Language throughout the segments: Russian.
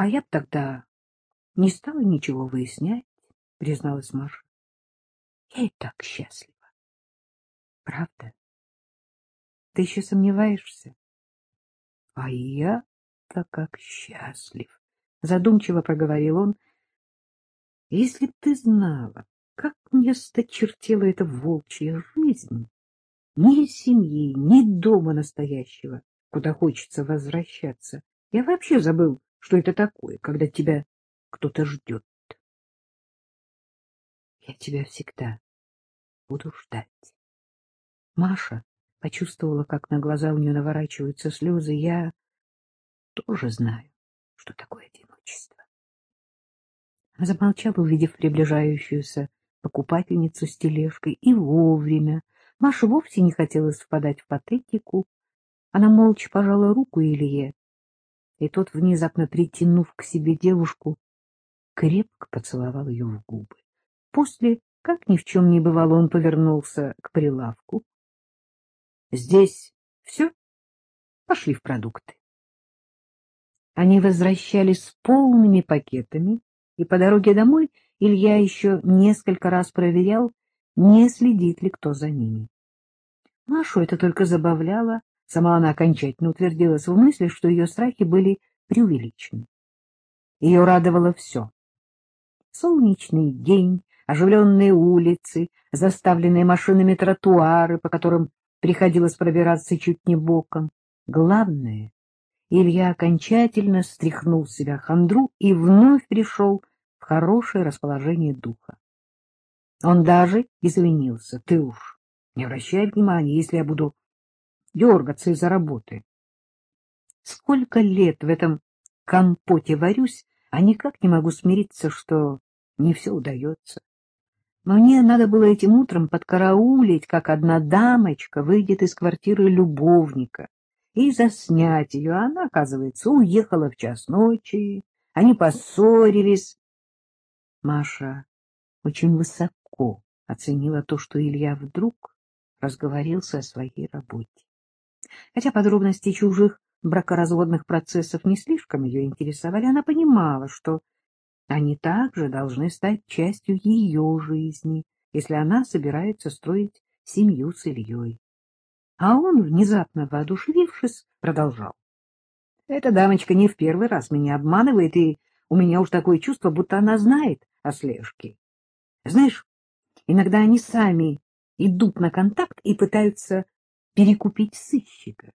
А я б тогда не стала ничего выяснять, призналась Маша. Я и так счастлива. Правда? Ты еще сомневаешься? А я-то как счастлив, задумчиво проговорил он. Если б ты знала, как мне сточертела эта волчья жизнь, ни семьи, ни дома настоящего, куда хочется возвращаться. Я вообще забыл, что это такое, когда тебя кто-то ждет. Я тебя всегда буду ждать. Маша почувствовала, как на глаза у нее наворачиваются слезы. Я тоже знаю, что такое одиночество. Замолчала, увидев приближающуюся покупательницу с тележкой, и вовремя. Маша вовсе не хотела впадать в патетику. Она молча пожала руку Илье, и тот, внезапно притянув к себе девушку, крепко поцеловал ее в губы. После, как ни в чем не бывало, он повернулся к прилавку. — Здесь все? Пошли в продукты. Они возвращались с полными пакетами, и по дороге домой Илья еще несколько раз проверял, не следит ли кто за ними. Машу это только забавляло, сама она окончательно утвердилась в мысли, что ее страхи были преувеличены. Ее радовало все. Солнечный день, оживленные улицы, заставленные машинами тротуары, по которым приходилось пробираться чуть не боком. Главное, Илья окончательно стряхнул с себя хандру и вновь пришел в хорошее расположение духа. Он даже извинился. Ты уж не обращай внимания, если я буду дергаться из-за работы. Сколько лет в этом компоте варюсь, а никак не могу смириться, что не все удается. Мне надо было этим утром подкараулить, как одна дамочка выйдет из квартиры любовника, и заснять ее. Она, оказывается, уехала в час ночи, они поссорились. Маша очень высоко оценила то, что Илья вдруг разговорился о своей работе. Хотя подробности чужих бракоразводных процессов не слишком ее интересовали, она понимала, что они также должны стать частью ее жизни, если она собирается строить семью с Ильей. А он, внезапно воодушевившись, продолжал. Эта дамочка не в первый раз меня обманывает, и у меня уж такое чувство, будто она знает о слежке. Знаешь, иногда они сами идут на контакт и пытаются перекупить сыщика.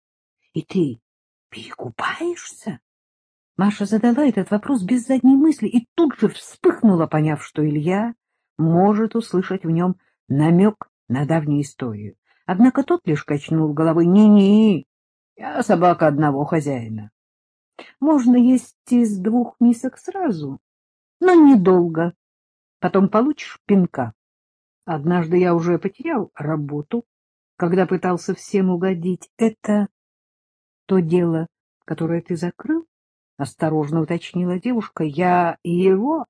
— И ты перекупаешься? Маша задала этот вопрос без задней мысли и тут же вспыхнула, поняв, что Илья может услышать в нем намек на давнюю историю. Однако тот лишь качнул головой. «Не-не, я собака одного хозяина. Можно есть из двух мисок сразу, но недолго. Потом получишь пинка. Однажды я уже потерял работу, когда пытался всем угодить. Это то дело, которое ты закрыл? — осторожно уточнила девушка. — Я его,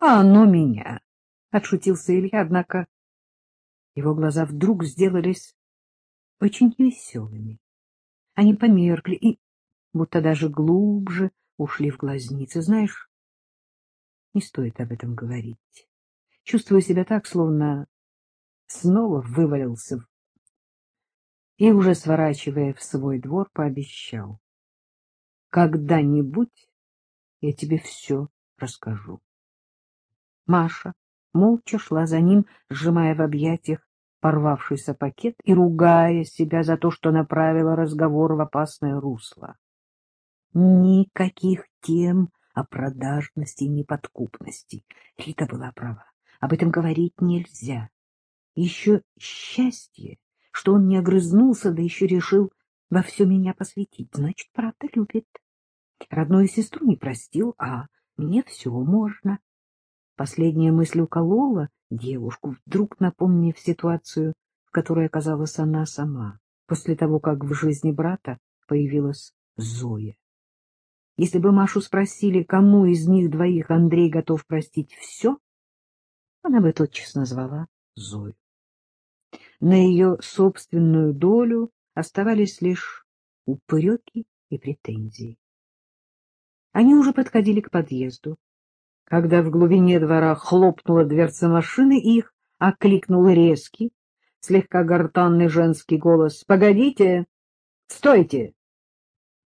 а оно меня, — отшутился Илья, однако его глаза вдруг сделались очень веселыми. Они померкли и будто даже глубже ушли в глазницы. Знаешь, не стоит об этом говорить. Чувствую себя так, словно снова вывалился и, уже сворачивая в свой двор, пообещал. Когда-нибудь я тебе все расскажу. Маша молча шла за ним, сжимая в объятиях порвавшийся пакет и ругая себя за то, что направила разговор в опасное русло. Никаких тем о продажности и неподкупности. Рита была права. Об этом говорить нельзя. Еще счастье, что он не огрызнулся, да еще решил во все меня посвятить. Значит, правда любит. Родную сестру не простил, а мне все можно. Последняя мысль уколола девушку, вдруг напомнив ситуацию, в которой оказалась она сама, после того, как в жизни брата появилась Зоя. Если бы Машу спросили, кому из них двоих Андрей готов простить все, она бы тотчас назвала Зою. На ее собственную долю оставались лишь упреки и претензии. Они уже подходили к подъезду. Когда в глубине двора хлопнула дверца машины, их окликнул резкий, слегка гортанный женский голос. — Погодите! Стойте!